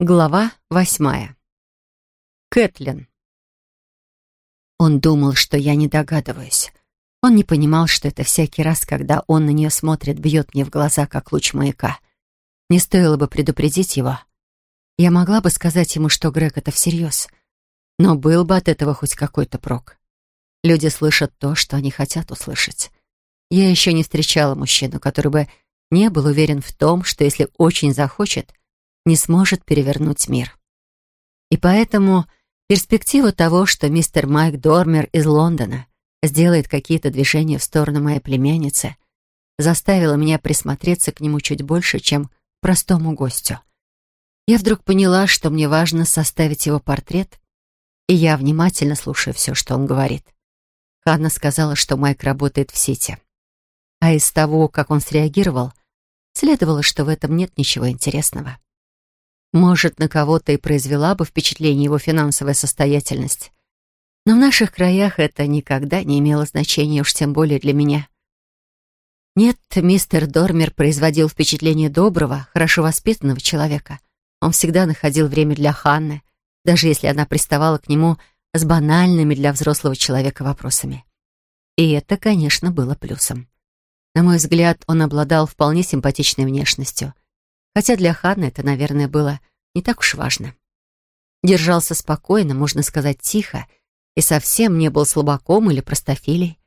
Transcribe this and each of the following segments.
Глава восьмая. Кэтлин. Он думал, что я не догадываюсь. Он не понимал, что это всякий раз, когда он на нее смотрит, бьет мне в глаза, как луч маяка. Не стоило бы предупредить его. Я могла бы сказать ему, что Грег это всерьез. Но был бы от этого хоть какой-то прок. Люди слышат то, что они хотят услышать. Я еще не встречала мужчину, который бы не был уверен в том, что если очень захочет — не сможет перевернуть мир. И поэтому перспектива того, что мистер Майк Дормер из Лондона сделает какие-то движения в сторону моей племянницы, заставила меня присмотреться к нему чуть больше, чем к простому гостю. Я вдруг поняла, что мне важно составить его портрет, и я внимательно слушаю все, что он говорит. Ханна сказала, что Майк работает в сети. А из того, как он среагировал, следовало, что в этом нет ничего интересного. Может, на кого-то и произвела бы впечатление его финансовая состоятельность. Но в наших краях это никогда не имело значения, уж тем более для меня. Нет, мистер Дормер производил впечатление доброго, хорошо воспитанного человека. Он всегда находил время для Ханны, даже если она приставала к нему с банальными для взрослого человека вопросами. И это, конечно, было плюсом. На мой взгляд, он обладал вполне симпатичной внешностью — хотя для Ханны это, наверное, было не так уж важно. Держался спокойно, можно сказать, тихо, и совсем не был слабаком или простофилей.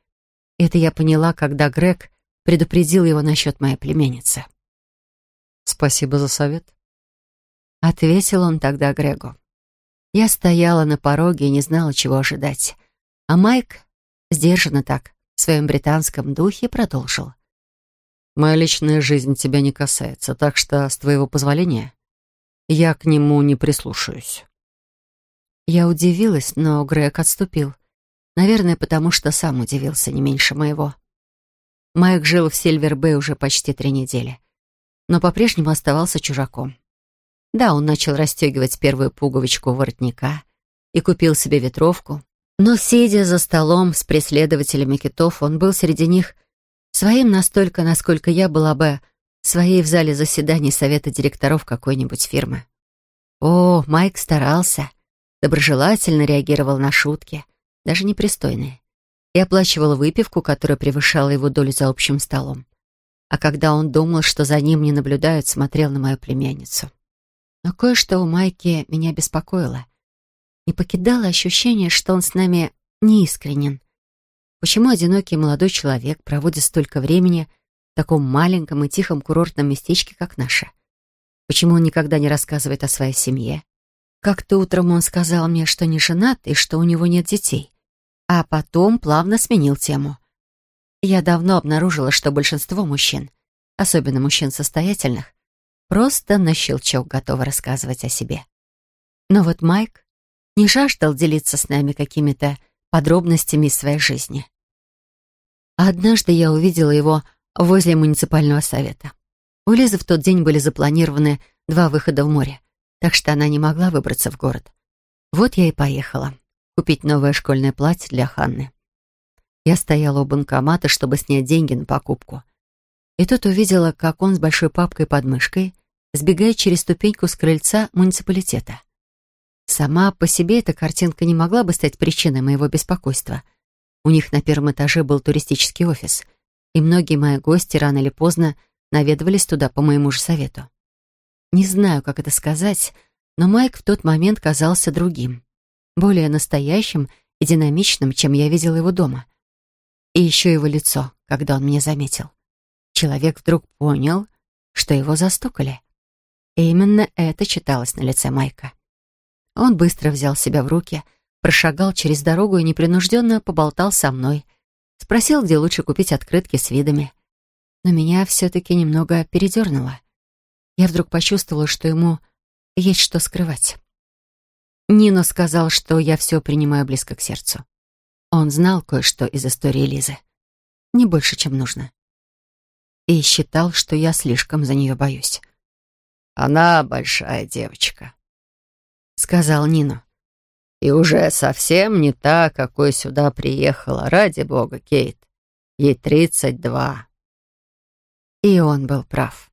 Это я поняла, когда Грег предупредил его насчет моей племянницы. «Спасибо за совет», — ответил он тогда Грегу. Я стояла на пороге и не знала, чего ожидать. А Майк, сдержанно так, в своем британском духе продолжил. Моя личная жизнь тебя не касается, так что, с твоего позволения, я к нему не прислушаюсь». Я удивилась, но Грег отступил. Наверное, потому что сам удивился не меньше моего. Майк жил в Сильвер-Бэй уже почти три недели, но по-прежнему оставался чужаком. Да, он начал расстегивать первую пуговичку воротника и купил себе ветровку, но, сидя за столом с преследователями китов, он был среди них — Своим настолько, насколько я была бы своей в зале заседаний совета директоров какой-нибудь фирмы. О, Майк старался, доброжелательно реагировал на шутки, даже непристойные, и оплачивал выпивку, которая превышала его долю за общим столом. А когда он думал, что за ним не наблюдают, смотрел на мою племянницу. Но кое-что у Майки меня беспокоило. Не покидало ощущение, что он с нами неискренен, Почему одинокий молодой человек проводит столько времени таком маленьком и тихом курортном местечке, как наше? Почему он никогда не рассказывает о своей семье? Как-то утром он сказал мне, что не женат и что у него нет детей. А потом плавно сменил тему. Я давно обнаружила, что большинство мужчин, особенно мужчин состоятельных, просто на щелчок готовы рассказывать о себе. Но вот Майк не жаждал делиться с нами какими-то подробностями из своей жизни. Однажды я увидела его возле муниципального совета. У Лизы в тот день были запланированы два выхода в море, так что она не могла выбраться в город. Вот я и поехала купить новое школьное платье для Ханны. Я стояла у банкомата, чтобы снять деньги на покупку. И тут увидела, как он с большой папкой под мышкой сбегает через ступеньку с крыльца муниципалитета. Сама по себе эта картинка не могла бы стать причиной моего беспокойства. У них на первом этаже был туристический офис, и многие мои гости рано или поздно наведывались туда по моему же совету. Не знаю, как это сказать, но Майк в тот момент казался другим, более настоящим и динамичным, чем я видела его дома. И еще его лицо, когда он меня заметил. Человек вдруг понял, что его застукали. И именно это читалось на лице Майка. Он быстро взял себя в руки, прошагал через дорогу и непринужденно поболтал со мной. Спросил, где лучше купить открытки с видами. Но меня все-таки немного передернуло. Я вдруг почувствовала, что ему есть что скрывать. Нино сказал, что я все принимаю близко к сердцу. Он знал кое-что из истории Лизы. Не больше, чем нужно. И считал, что я слишком за нее боюсь. «Она большая девочка», сказал Нину. «И уже совсем не та, какой сюда приехала. Ради бога, Кейт. Ей тридцать два». И он был прав.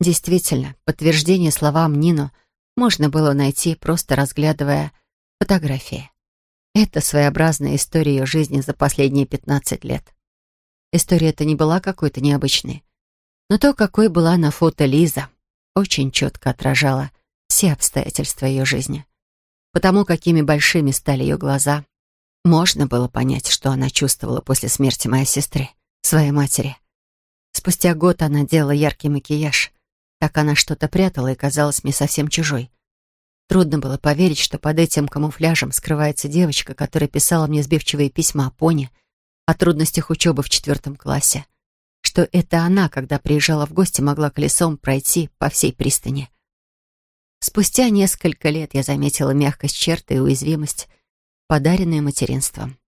Действительно, подтверждение словам Нину можно было найти, просто разглядывая фотографии. Это своеобразная история ее жизни за последние 15 лет. История эта не была какой-то необычной. Но то, какой была на фото Лиза, очень четко отражала все обстоятельства ее жизни. Потому какими большими стали ее глаза, можно было понять, что она чувствовала после смерти моей сестры, своей матери. Спустя год она делала яркий макияж. Так она что-то прятала и казалась мне совсем чужой. Трудно было поверить, что под этим камуфляжем скрывается девочка, которая писала мне сбивчивые письма о пони, о трудностях учебы в четвертом классе. Что это она, когда приезжала в гости, могла колесом пройти по всей пристани. Спустя несколько лет я заметила мягкость черты и уязвимость, подаренные материнством.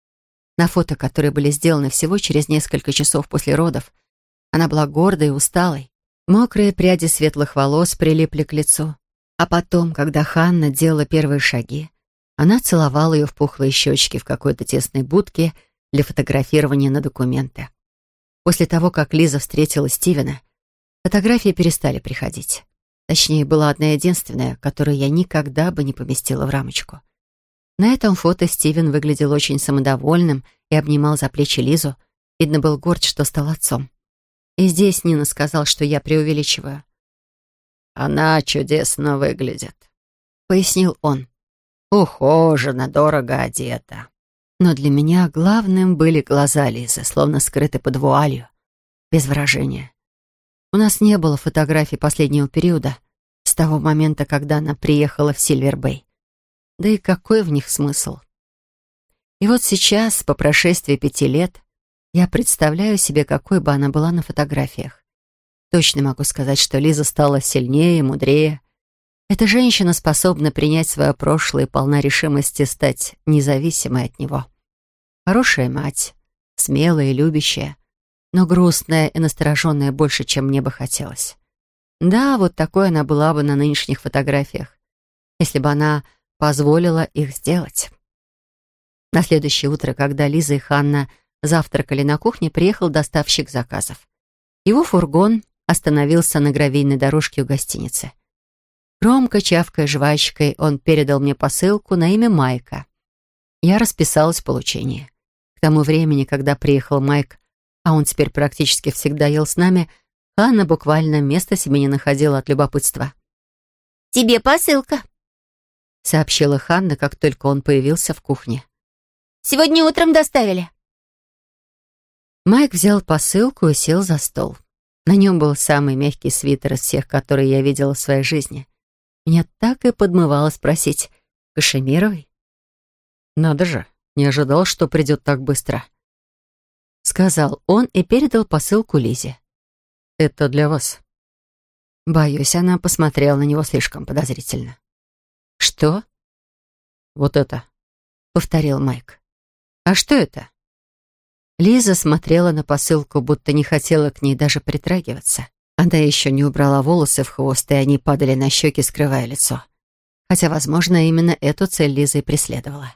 На фото, которые были сделаны всего через несколько часов после родов, она была гордой и усталой. Мокрые пряди светлых волос прилипли к лицу. А потом, когда Ханна делала первые шаги, она целовала ее в пухлые щечки в какой-то тесной будке для фотографирования на документы. После того, как Лиза встретила Стивена, фотографии перестали приходить. Точнее, была одна единственная, которую я никогда бы не поместила в рамочку. На этом фото Стивен выглядел очень самодовольным и обнимал за плечи Лизу. Видно, был горд, что стал отцом. И здесь Нина сказал, что я преувеличиваю. «Она чудесно выглядит», — пояснил он. «Ухожена, дорого одета». Но для меня главным были глаза Лизы, словно скрыты под вуалью, без выражения. У нас не было фотографий последнего периода, с того момента, когда она приехала в Сильвербэй. Да и какой в них смысл? И вот сейчас, по прошествии пяти лет, я представляю себе, какой бы она была на фотографиях. Точно могу сказать, что Лиза стала сильнее мудрее. Эта женщина способна принять свое прошлое и полна решимости стать независимой от него. Хорошая мать, смелая и любящая, но грустная и настороженная больше, чем мне бы хотелось. Да, вот такой она была бы на нынешних фотографиях, если бы она позволила их сделать. На следующее утро, когда Лиза и Ханна завтракали на кухне, приехал доставщик заказов. Его фургон остановился на гравийной дорожке у гостиницы. Громко чавкая жвачкой, он передал мне посылку на имя Майка. Я расписалась в получении. К тому времени, когда приехал Майк, а он теперь практически всегда ел с нами, Анна буквально места себе не находила от любопытства. «Тебе посылка», — сообщила Ханна, как только он появился в кухне. «Сегодня утром доставили». Майк взял посылку и сел за стол. На нем был самый мягкий свитер из всех, которые я видела в своей жизни. Меня так и подмывало спросить, «Кашемировый?» «Надо же, не ожидал, что придет так быстро», — сказал он и передал посылку Лизе. «Это для вас». Боюсь, она посмотрела на него слишком подозрительно. «Что?» «Вот это», — повторил Майк. «А что это?» Лиза смотрела на посылку, будто не хотела к ней даже притрагиваться. Она еще не убрала волосы в хвост, и они падали на щеки, скрывая лицо. Хотя, возможно, именно эту цель Лиза и преследовала.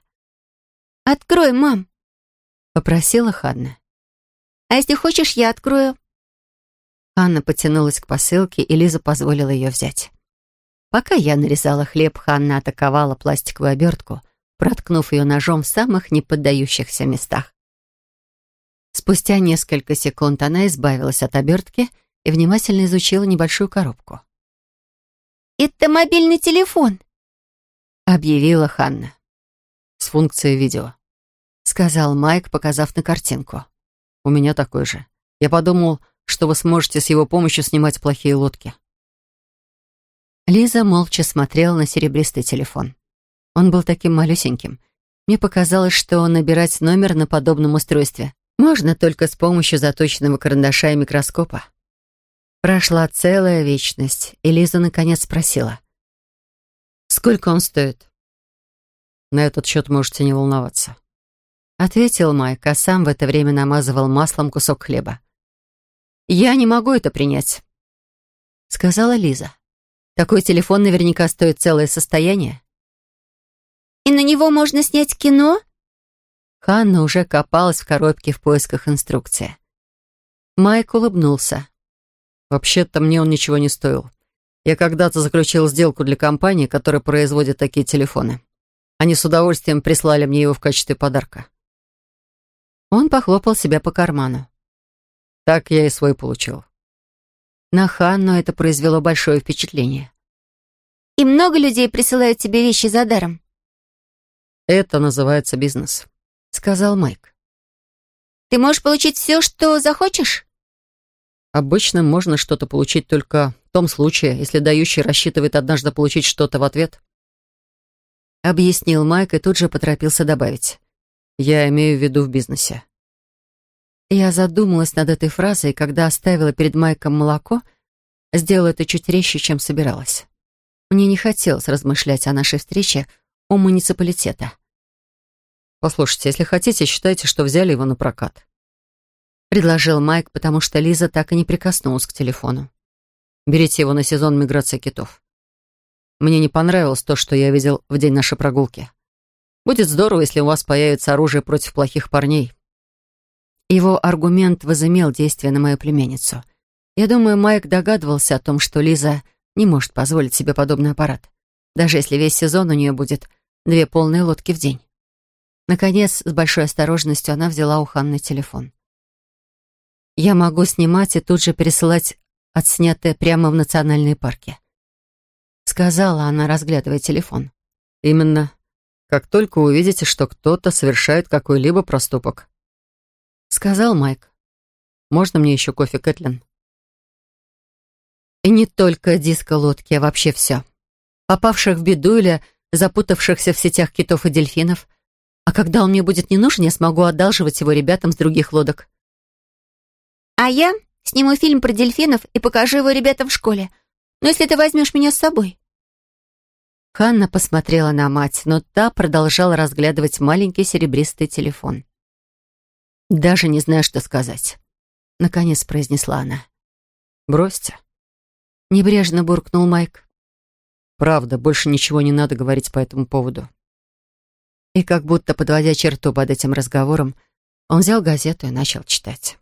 «Открой, мам!» — попросила Ханна. «А если хочешь, я открою?» Ханна потянулась к посылке, и Лиза позволила ее взять. Пока я нарезала хлеб, Ханна атаковала пластиковую обертку, проткнув ее ножом в самых неподдающихся местах. Спустя несколько секунд она избавилась от обертки и внимательно изучила небольшую коробку. «Это мобильный телефон», — объявила Ханна. «С функцией видео», — сказал Майк, показав на картинку. «У меня такой же. Я подумал, что вы сможете с его помощью снимать плохие лодки». Лиза молча смотрела на серебристый телефон. Он был таким малюсеньким. Мне показалось, что набирать номер на подобном устройстве можно только с помощью заточенного карандаша и микроскопа. Прошла целая вечность, и Лиза наконец спросила. «Сколько он стоит?» «На этот счет можете не волноваться», — ответил Майк, а сам в это время намазывал маслом кусок хлеба. «Я не могу это принять», — сказала Лиза. «Такой телефон наверняка стоит целое состояние». «И на него можно снять кино?» Ханна уже копалась в коробке в поисках инструкции. Майк улыбнулся. «Вообще-то мне он ничего не стоил. Я когда-то заключил сделку для компании, которая производит такие телефоны. Они с удовольствием прислали мне его в качестве подарка. Он похлопал себя по карману. Так я и свой получил. На Ханну это произвело большое впечатление. «И много людей присылают тебе вещи за даром?» Это называется бизнес», — сказал Майк. «Ты можешь получить все, что захочешь?» «Обычно можно что-то получить только в том случае, если дающий рассчитывает однажды получить что-то в ответ», — объяснил Майк и тут же поторопился добавить. «Я имею в виду в бизнесе». Я задумалась над этой фразой, когда оставила перед Майком молоко, сделала это чуть резче, чем собиралась. Мне не хотелось размышлять о нашей встрече у муниципалитета. «Послушайте, если хотите, считайте, что взяли его на прокат», — предложил Майк, потому что Лиза так и не прикоснулась к телефону. «Берите его на сезон миграции китов. Мне не понравилось то, что я видел в день нашей прогулки. Будет здорово, если у вас появится оружие против плохих парней. Его аргумент возымел действие на мою племянницу. Я думаю, Майк догадывался о том, что Лиза не может позволить себе подобный аппарат, даже если весь сезон у нее будет две полные лодки в день. Наконец, с большой осторожностью она взяла у Ханны телефон. «Я могу снимать и тут же пересылать отснятое прямо в национальные парки», сказала она, разглядывая телефон. «Именно. Как только увидите, что кто-то совершает какой-либо проступок, сказал Майк. «Можно мне еще кофе, Кэтлин?» И не только диско-лодки, а вообще все. Попавших в беду или запутавшихся в сетях китов и дельфинов. А когда он мне будет не нужен, я смогу одалживать его ребятам с других лодок. А я сниму фильм про дельфинов и покажу его ребятам в школе. Но если ты возьмешь меня с собой. Ханна посмотрела на мать, но та продолжала разглядывать маленький серебристый телефон. «Даже не знаю, что сказать», — наконец произнесла она. «Бросьте». Небрежно буркнул Майк. «Правда, больше ничего не надо говорить по этому поводу». И как будто подводя черту под этим разговором, он взял газету и начал читать.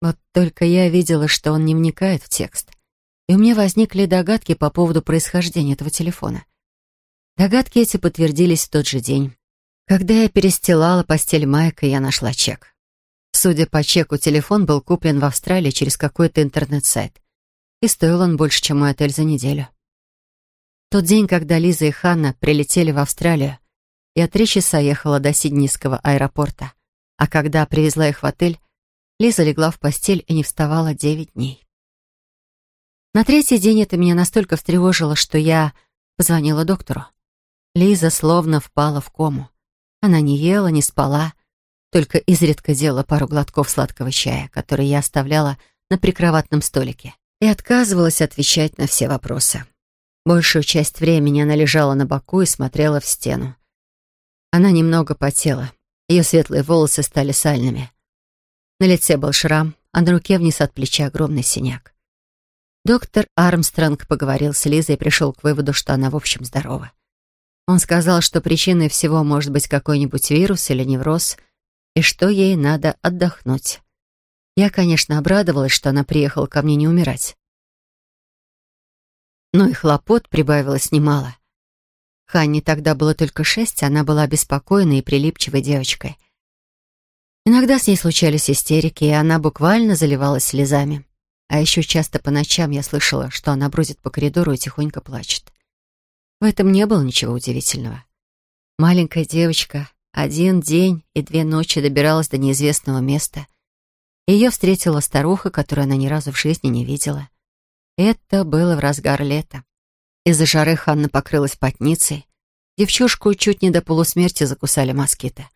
Вот только я видела, что он не вникает в текст, и у меня возникли догадки по поводу происхождения этого телефона. Догадки эти подтвердились в тот же день. Когда я перестилала постель Майка, я нашла чек. Судя по чеку, телефон был куплен в Австралии через какой-то интернет-сайт. И стоил он больше, чем мой отель за неделю. Тот день, когда Лиза и Ханна прилетели в Австралию, я три часа ехала до Сиднейского аэропорта, а когда привезла их в отель, Лиза легла в постель и не вставала девять дней. На третий день это меня настолько встревожило, что я позвонила доктору. Лиза словно впала в кому. Она не ела, не спала, только изредка делала пару глотков сладкого чая, который я оставляла на прикроватном столике, и отказывалась отвечать на все вопросы. Большую часть времени она лежала на боку и смотрела в стену. Она немного потела, ее светлые волосы стали сальными. На лице был шрам, а на руке вниз от плеча огромный синяк. Доктор Армстронг поговорил с Лизой и пришел к выводу, что она в общем здорова. Он сказал, что причиной всего может быть какой-нибудь вирус или невроз — и что ей надо отдохнуть. Я, конечно, обрадовалась, что она приехала ко мне не умирать. Но и хлопот прибавилось немало. Ханне тогда было только шесть, она была беспокойной и прилипчивой девочкой. Иногда с ней случались истерики, и она буквально заливалась слезами. А еще часто по ночам я слышала, что она бродит по коридору и тихонько плачет. В этом не было ничего удивительного. Маленькая девочка, один день и две ночи добиралась до неизвестного места. Ее встретила старуха, которую она ни разу в жизни не видела. Это было в разгар лета. Из-за жары Ханна покрылась потницей. Девчушку чуть не до полусмерти закусали москиты.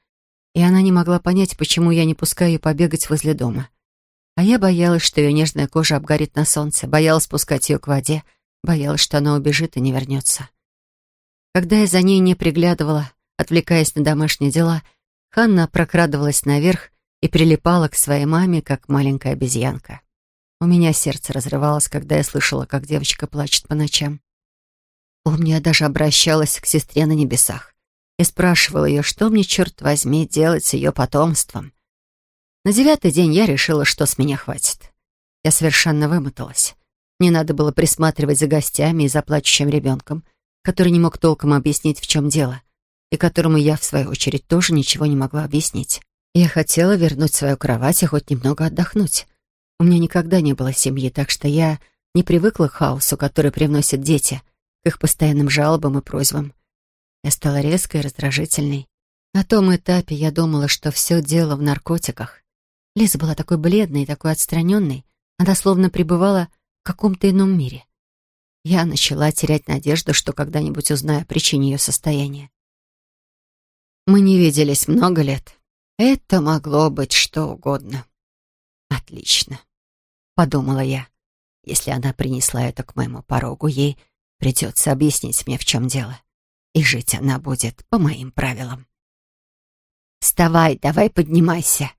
И она не могла понять, почему я не пускаю ее побегать возле дома. А я боялась, что ее нежная кожа обгорит на солнце, боялась пускать ее к воде, боялась, что она убежит и не вернется. Когда я за ней не приглядывала, Отвлекаясь на домашние дела, Ханна прокрадывалась наверх и прилипала к своей маме, как маленькая обезьянка. У меня сердце разрывалось, когда я слышала, как девочка плачет по ночам. Помню, я даже обращалась к сестре на небесах и спрашивала ее, что мне, черт возьми, делать с ее потомством. На девятый день я решила, что с меня хватит. Я совершенно вымоталась. Мне надо было присматривать за гостями и за плачущим ребенком, который не мог толком объяснить, в чем дело, и которому я, в свою очередь, тоже ничего не могла объяснить. Я хотела вернуть свою кровать и хоть немного отдохнуть. У меня никогда не было семьи, так что я не привыкла к хаосу, который привносят дети, к их постоянным жалобам и просьбам. Я стала резкой и раздражительной. На том этапе я думала, что все дело в наркотиках. Лиза была такой бледной и такой отстраненной. Она словно пребывала в каком-то ином мире. Я начала терять надежду, что когда-нибудь узнаю о причине ее состояния. Мы не виделись много лет. Это могло быть что угодно. Отлично, подумала я. Если она принесла это к моему порогу, ей придется объяснить мне, в чем дело. И жить она будет по моим правилам. «Вставай, давай поднимайся!»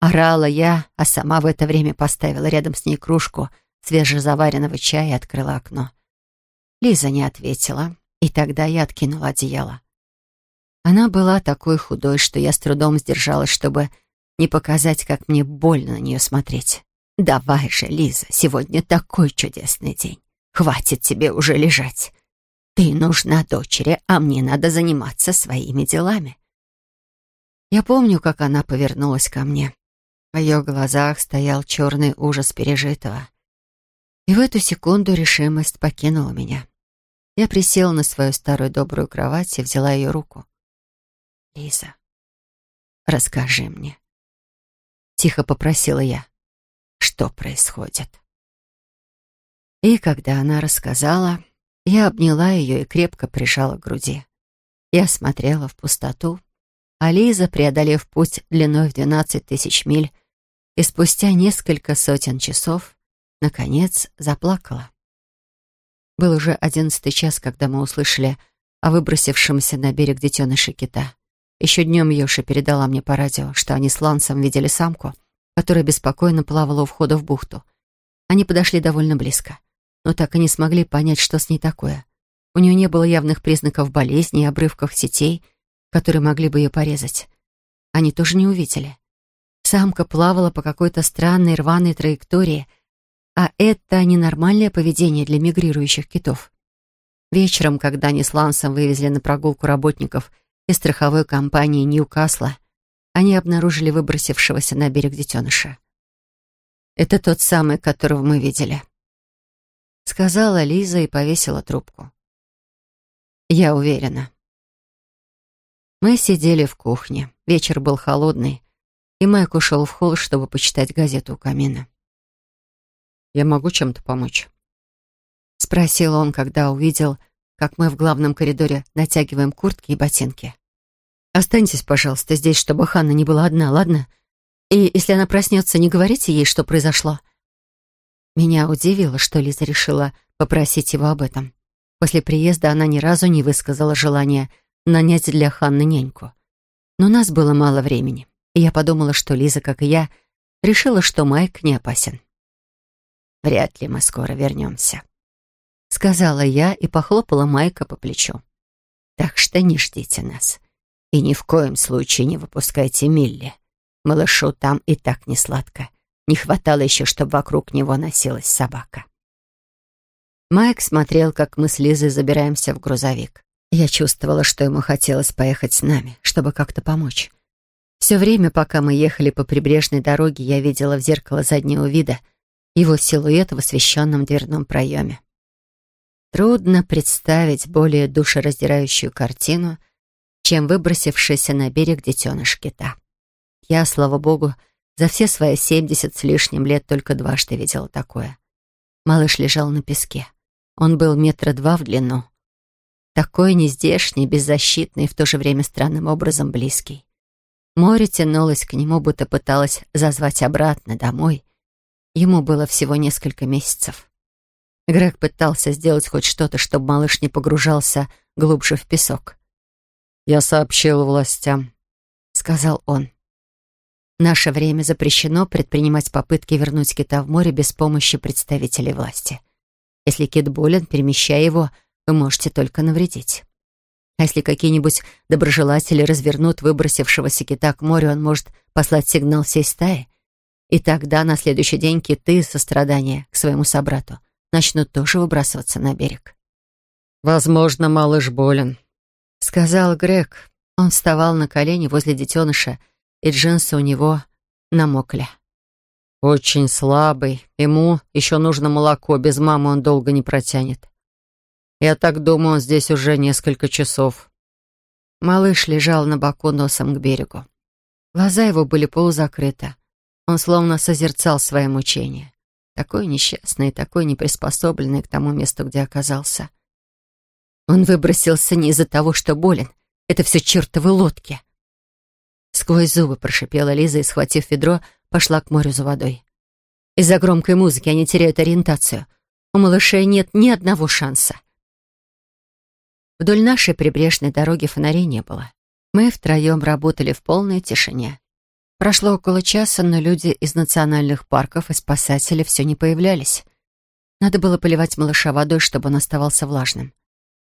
Орала я, а сама в это время поставила рядом с ней кружку свежезаваренного чая и открыла окно. Лиза не ответила, и тогда я откинула одеяло. Она была такой худой, что я с трудом сдержалась, чтобы не показать, как мне больно на нее смотреть. «Давай же, Лиза, сегодня такой чудесный день. Хватит тебе уже лежать. Ты нужна дочери, а мне надо заниматься своими делами». Я помню, как она повернулась ко мне. В ее глазах стоял черный ужас пережитого. И в эту секунду решимость покинула меня. Я присела на свою старую добрую кровать и взяла ее руку. Лиза, расскажи мне. Тихо попросила я, что происходит. И когда она рассказала, я обняла ее и крепко прижала к груди. Я смотрела в пустоту, а Лиза, преодолев путь длиной в двенадцать тысяч миль, и спустя несколько сотен часов, наконец, заплакала. Был уже одиннадцатый час, когда мы услышали о выбросившемся на берег детеныше кита. Еще днем Йоша передала мне по радио, что они с Лансом видели самку, которая беспокойно плавала у входа в бухту. Они подошли довольно близко, но так и не смогли понять, что с ней такое. У нее не было явных признаков болезни и обрывков сетей, которые могли бы ее порезать. Они тоже не увидели. Самка плавала по какой-то странной рваной траектории, а это ненормальное поведение для мигрирующих китов. Вечером, когда они с Лансом вывезли на прогулку работников из страховой компании Ньюкасла, они обнаружили выбросившегося на берег детеныша. «Это тот самый, которого мы видели», — сказала Лиза и повесила трубку. «Я уверена». Мы сидели в кухне. Вечер был холодный, и Майк ушел в холл, чтобы почитать газету у камина. «Я могу чем-то помочь?» — спросил он, когда увидел, как мы в главном коридоре натягиваем куртки и ботинки. «Останьтесь, пожалуйста, здесь, чтобы Ханна не была одна, ладно? И если она проснется, не говорите ей, что произошло». Меня удивило, что Лиза решила попросить его об этом. После приезда она ни разу не высказала желания нанять для Ханны няньку. Но у нас было мало времени, и я подумала, что Лиза, как и я, решила, что Майк не опасен. «Вряд ли мы скоро вернемся», — сказала я и похлопала Майка по плечу. «Так что не ждите нас. И ни в коем случае не выпускайте Милли. Малышу там и так не сладко. Не хватало еще, чтобы вокруг него носилась собака». Майк смотрел, как мы с Лизой забираемся в грузовик. Я чувствовала, что ему хотелось поехать с нами, чтобы как-то помочь. Все время, пока мы ехали по прибрежной дороге, я видела в зеркало заднего вида его силуэт в освещенном дверном проеме. Трудно представить более душераздирающую картину, чем выбросившийся на берег детеныш кита. Я, слава богу, за все свои семьдесят с лишним лет только дважды видела такое. Малыш лежал на песке. Он был метра два в длину. Такой нездешний, беззащитный и в то же время странным образом близкий. Море тянулось к нему, будто пыталось зазвать обратно домой. Ему было всего несколько месяцев. Грег пытался сделать хоть что-то, чтобы малыш не погружался глубже в песок. «Я сообщил властям», — сказал он. Наше время запрещено предпринимать попытки вернуть кита в море без помощи представителей власти. Если кит болен, перемещая его, вы можете только навредить. А если какие-нибудь доброжелатели развернут выбросившегося кита к морю, он может послать сигнал всей стаи, и тогда на следующий день киты сострадания к своему собрату начнут тоже выбрасываться на берег. «Возможно, малыш болен», — сказал Грег. Он вставал на колени возле детеныша, и джинсы у него намокли. «Очень слабый. Ему еще нужно молоко. Без мамы он долго не протянет. Я так думаю, он здесь уже несколько часов». Малыш лежал на боку носом к берегу. Глаза его были полузакрыты. Он словно созерцал свои мучения. Такой несчастный, такой неприспособленный к тому месту, где оказался. Он выбросился не из-за того, что болен. Это все чертовы лодки. Сквозь зубы прошипела Лиза и, схватив ведро, пошла к морю за водой. Из-за громкой музыки они теряют ориентацию. У малышей нет ни одного шанса. Вдоль нашей прибрежной дороги фонарей не было. Мы втроем работали в полной тишине. Прошло около часа, но люди из национальных парков и спасатели все не появлялись. Надо было поливать малыша водой, чтобы он оставался влажным.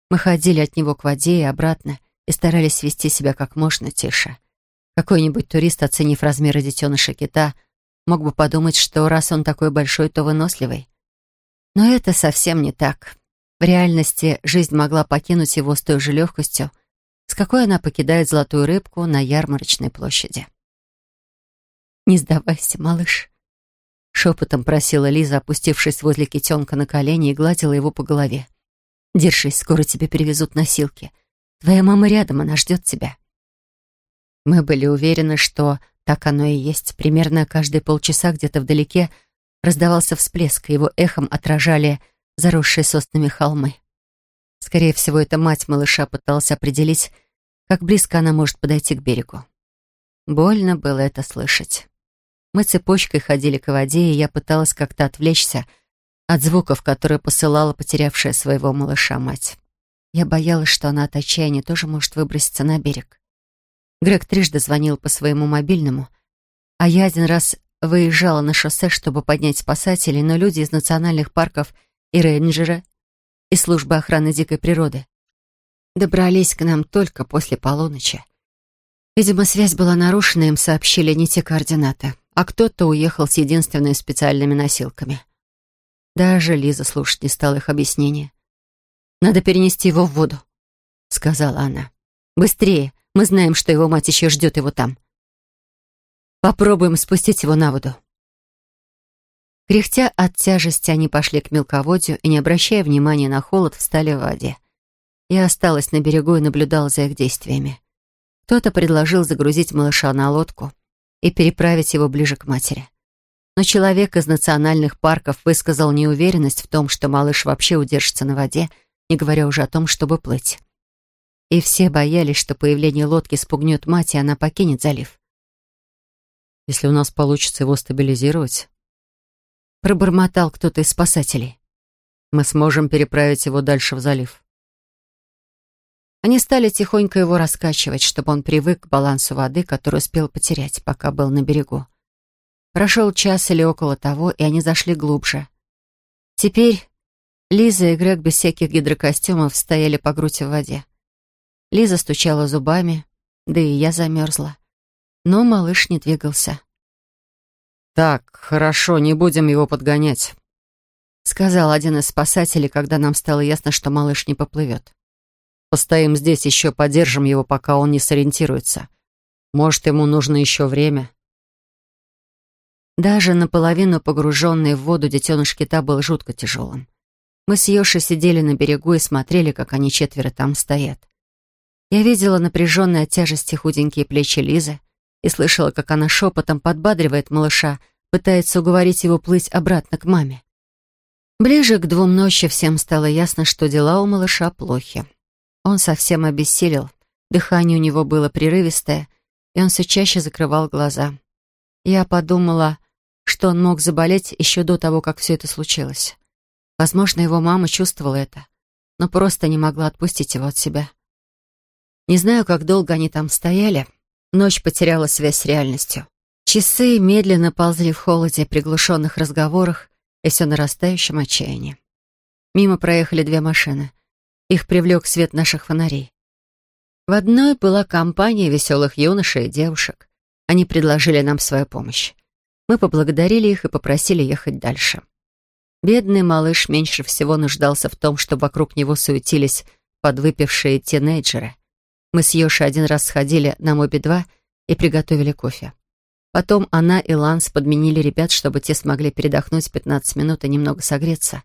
Мы ходили от него к воде и обратно и старались вести себя как можно тише. Какой-нибудь турист, оценив размеры детеныша кита, мог бы подумать, что раз он такой большой, то выносливый. Но это совсем не так. В реальности жизнь могла покинуть его с той же легкостью, с какой она покидает золотую рыбку на ярмарочной площади. «Не сдавайся, малыш», — шепотом просила Лиза, опустившись возле китенка на колени и гладила его по голове. «Держись, скоро тебе перевезут носилки. Твоя мама рядом, она ждет тебя». Мы были уверены, что так оно и есть. Примерно каждые полчаса где-то вдалеке раздавался всплеск, его эхом отражали заросшие соснами холмы. Скорее всего, эта мать малыша пыталась определить, как близко она может подойти к берегу. Больно было это слышать. Мы цепочкой ходили к воде, и я пыталась как-то отвлечься от звуков, которые посылала потерявшая своего малыша мать. Я боялась, что она от отчаяния тоже может выброситься на берег. Грег трижды звонил по своему мобильному, а я один раз выезжала на шоссе, чтобы поднять спасателей, но люди из национальных парков и рейнджеры из службы охраны дикой природы добрались к нам только после полуночи. Видимо, связь была нарушена, им сообщили не те координаты, а кто-то уехал с единственными специальными носилками. Даже Лиза слушать не стала их объяснения. «Надо перенести его в воду», — сказала она. «Быстрее, мы знаем, что его мать еще ждет его там. Попробуем спустить его на воду». Кряхтя от тяжести, они пошли к мелководью и, не обращая внимания на холод, встали в воде. Я осталась на берегу и наблюдала за их действиями. Кто-то предложил загрузить малыша на лодку и переправить его ближе к матери. Но человек из национальных парков высказал неуверенность в том, что малыш вообще удержится на воде, не говоря уже о том, чтобы плыть. И все боялись, что появление лодки спугнет мать, и она покинет залив. «Если у нас получится его стабилизировать, пробормотал кто-то из спасателей. «Мы сможем переправить его дальше в залив». Они стали тихонько его раскачивать, чтобы он привык к балансу воды, который успел потерять, пока был на берегу. Прошел час или около того, и они зашли глубже. Теперь Лиза и Грег без всяких гидрокостюмов стояли по грудь в воде. Лиза стучала зубами, да и я замерзла. Но малыш не двигался. «Так, хорошо, не будем его подгонять», — сказал один из спасателей, когда нам стало ясно, что малыш не поплывет. «Постоим здесь, еще подержим его, пока он не сориентируется. Может, ему нужно еще время». Даже наполовину погруженный в воду детеныш кита был жутко тяжелым. Мы с Йоши сидели на берегу и смотрели, как они четверо там стоят. Я видела напряженные от тяжести худенькие плечи Лизы, и слышала, как она шепотом подбадривает малыша, пытается уговорить его плыть обратно к маме. Ближе к двум ночи всем стало ясно, что дела у малыша плохи. Он совсем обессилел, дыхание у него было прерывистое, и он все чаще закрывал глаза. Я подумала, что он мог заболеть еще до того, как все это случилось. Возможно, его мама чувствовала это, но просто не могла отпустить его от себя. Не знаю, как долго они там стояли, Ночь потеряла связь с реальностью. Часы медленно ползли в холоде, приглушенных разговорах и все нарастающем отчаянии. Мимо проехали две машины. Их привлек свет наших фонарей. В одной была компания веселых юношей и девушек. Они предложили нам свою помощь. Мы поблагодарили их и попросили ехать дальше. Бедный малыш меньше всего нуждался в том, что вокруг него суетились подвыпившие тинейджеры. Мы с Йошей один раз сходили на Моби-2 и приготовили кофе. Потом она и Ланс подменили ребят, чтобы те смогли передохнуть 15 минут и немного согреться.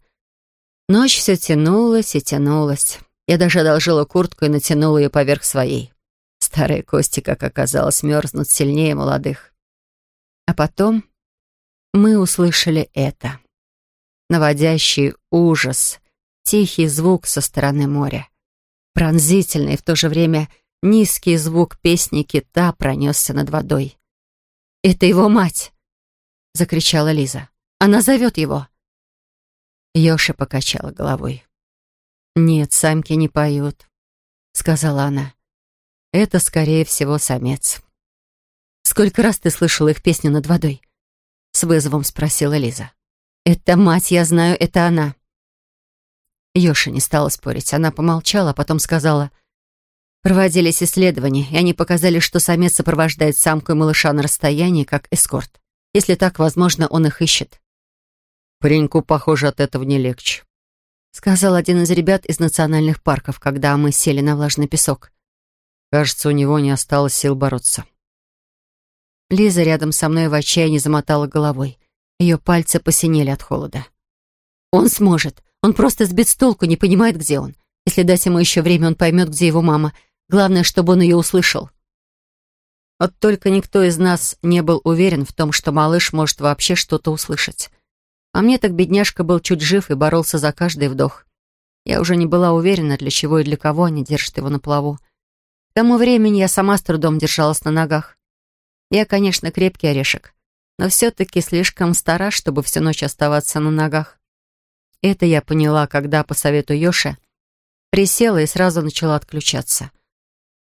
Ночь все тянулась и тянулась. Я даже одолжила куртку и натянула ее поверх своей. Старые кости, как оказалось, мерзнут сильнее молодых. А потом мы услышали это. Наводящий ужас, тихий звук со стороны моря. Пронзительный в то же время низкий звук песни кита пронесся над водой. «Это его мать!» — закричала Лиза. «Она зовет его!» Йоша покачала головой. «Нет, самки не поют», — сказала она. «Это, скорее всего, самец». «Сколько раз ты слышала их песню над водой?» — с вызовом спросила Лиза. «Это мать, я знаю, это она». Йоша не стала спорить. Она помолчала, а потом сказала, Проводились исследования, и они показали, что самец сопровождает самку и малыша на расстоянии, как эскорт. Если так, возможно, он их ищет. «Пареньку, похоже, от этого не легче», — сказал один из ребят из национальных парков, когда мы сели на влажный песок. «Кажется, у него не осталось сил бороться». Лиза рядом со мной в отчаянии замотала головой. Ее пальцы посинели от холода. «Он сможет. Он просто сбит с толку, не понимает, где он. Если дать ему еще время, он поймет, где его мама. Главное, чтобы он ее услышал. Вот только никто из нас не был уверен в том, что малыш может вообще что-то услышать. А мне так бедняжка был чуть жив и боролся за каждый вдох. Я уже не была уверена, для чего и для кого они держат его на плаву. К тому времени я сама с трудом держалась на ногах. Я, конечно, крепкий орешек, но все-таки слишком стара, чтобы всю ночь оставаться на ногах. Это я поняла, когда, по совету Йоши, присела и сразу начала отключаться.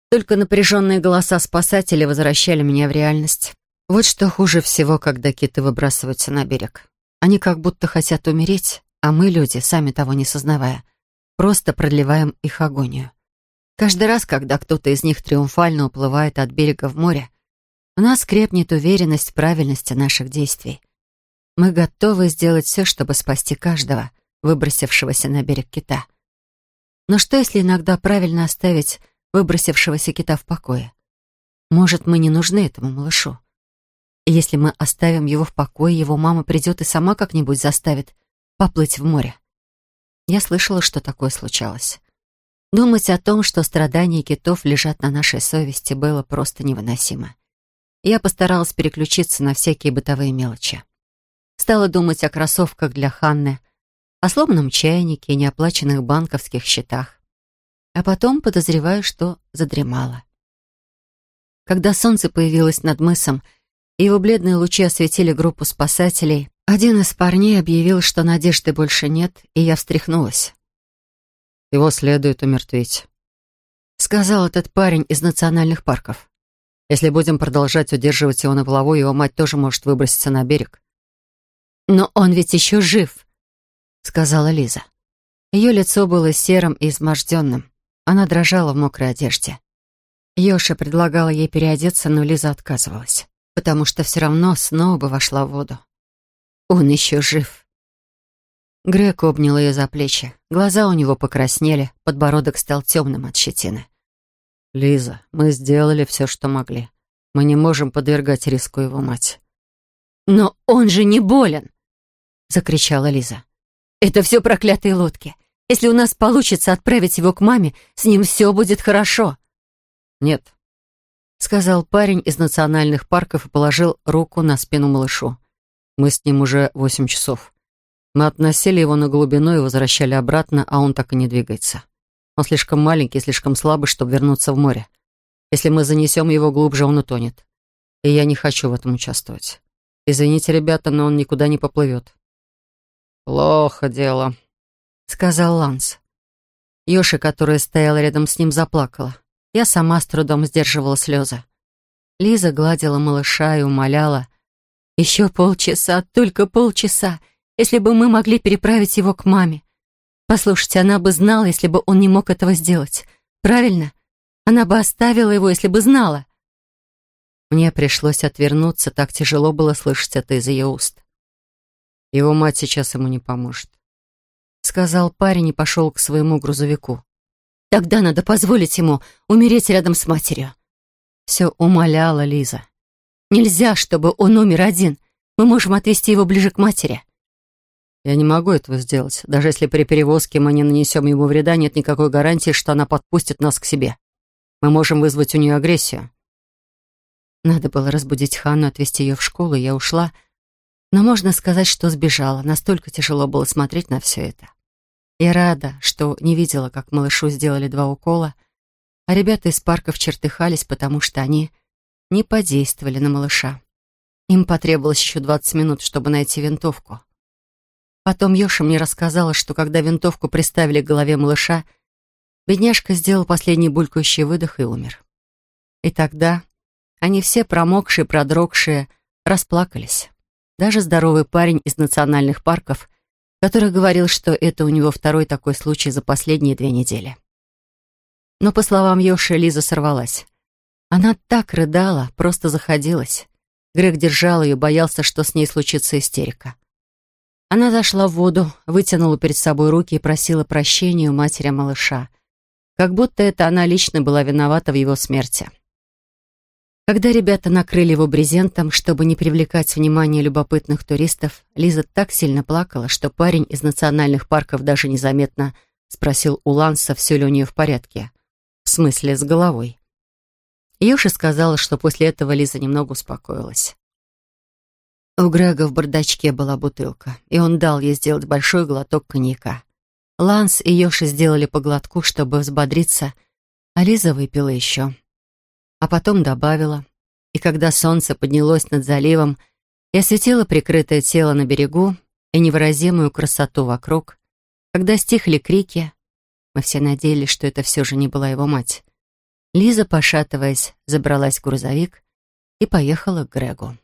Только напряженные голоса спасателей возвращали меня в реальность. Вот что хуже всего, когда киты выбрасываются на берег. Они как будто хотят умереть, а мы, люди, сами того не сознавая, просто продлеваем их агонию. Каждый раз, когда кто-то из них триумфально уплывает от берега в море, у нас крепнет уверенность в правильности наших действий. Мы готовы сделать все, чтобы спасти каждого, выбросившегося на берег кита. Но что, если иногда правильно оставить выбросившегося кита в покое. Может, мы не нужны этому малышу. Если мы оставим его в покое, его мама придет и сама как-нибудь заставит поплыть в море. Я слышала, что такое случалось. Думать о том, что страдания китов лежат на нашей совести, было просто невыносимо. Я постаралась переключиться на всякие бытовые мелочи. Стала думать о кроссовках для Ханны, о сломанном чайнике и неоплаченных банковских счетах а потом подозреваю, что задремала. Когда солнце появилось над мысом, его бледные лучи осветили группу спасателей, один из парней объявил, что надежды больше нет, и я встряхнулась. «Его следует умертвить», — сказал этот парень из национальных парков. «Если будем продолжать удерживать его на плаву, его мать тоже может выброситься на берег». «Но он ведь еще жив», — сказала Лиза. Ее лицо было серым и изможденным. Она дрожала в мокрой одежде. Йоша предлагала ей переодеться, но Лиза отказывалась, потому что все равно снова бы вошла в воду. Он еще жив. Грег обнял ее за плечи. Глаза у него покраснели, подбородок стал темным от щетины. «Лиза, мы сделали все, что могли. Мы не можем подвергать риску его мать». «Но он же не болен!» — закричала Лиза. «Это все проклятые лодки. Если у нас получится отправить его к маме, с ним все будет хорошо». «Нет», — сказал парень из национальных парков и положил руку на спину малышу. «Мы с ним уже восемь часов. Мы относили его на глубину и возвращали обратно, а он так и не двигается. Он слишком маленький, слишком слабый, чтобы вернуться в море. Если мы занесем его глубже, он утонет. И я не хочу в этом участвовать. Извините, ребята, но он никуда не поплывет». «Плохо дело», — сказал Ланс. Йоши, которая стояла рядом с ним, заплакала. Я сама с трудом сдерживала слезы. Лиза гладила малыша и умоляла. «Еще полчаса, только полчаса, если бы мы могли переправить его к маме. Послушайте, она бы знала, если бы он не мог этого сделать. Правильно? Она бы оставила его, если бы знала». Мне пришлось отвернуться, так тяжело было слышать это из ее уст. Его мать сейчас ему не поможет. Сказал парень и пошел к своему грузовику. Тогда надо позволить ему умереть рядом с матерью. Все умоляла Лиза. Нельзя, чтобы он умер один. Мы можем отвезти его ближе к матери. Я не могу этого сделать. Даже если при перевозке мы не нанесем ему вреда, нет никакой гарантии, что она подпустит нас к себе. Мы можем вызвать у нее агрессию. Надо было разбудить Ханну, отвезти ее в школу, и я ушла. Но можно сказать, что сбежала. Настолько тяжело было смотреть на все это. Я рада, что не видела, как малышу сделали два укола, а ребята из парков чертыхались, потому что они не подействовали на малыша. Им потребовалось еще 20 минут, чтобы найти винтовку. Потом Ёша мне рассказала, что когда винтовку приставили к голове малыша, бедняжка сделал последний булькающий выдох и умер. И тогда они все промокшие, продрогшие, расплакались. Даже здоровый парень из национальных парков, который говорил, что это у него второй такой случай за последние две недели. Но, по словам Ёши, Лиза сорвалась. Она так рыдала, просто заходилась. Грег держал ее, боялся, что с ней случится истерика. Она зашла в воду, вытянула перед собой руки и просила прощения у матери малыша. Как будто это она лично была виновата в его смерти. Когда ребята накрыли его брезентом, чтобы не привлекать внимание любопытных туристов, Лиза так сильно плакала, что парень из национальных парков даже незаметно спросил у Ланса, все ли у нее в порядке. В смысле, с головой. Юша сказала, что после этого Лиза немного успокоилась. У Грега в бардачке была бутылка, и он дал ей сделать большой глоток коньяка. Ланс и Йоши сделали по глотку, чтобы взбодриться, а Лиза выпила еще. А потом добавила, и когда солнце поднялось над заливом и осветило прикрытое тело на берегу и невыразимую красоту вокруг, когда стихли крики, мы все надеялись, что это все же не была его мать. Лиза, пошатываясь, забралась в грузовик и поехала к Грегу.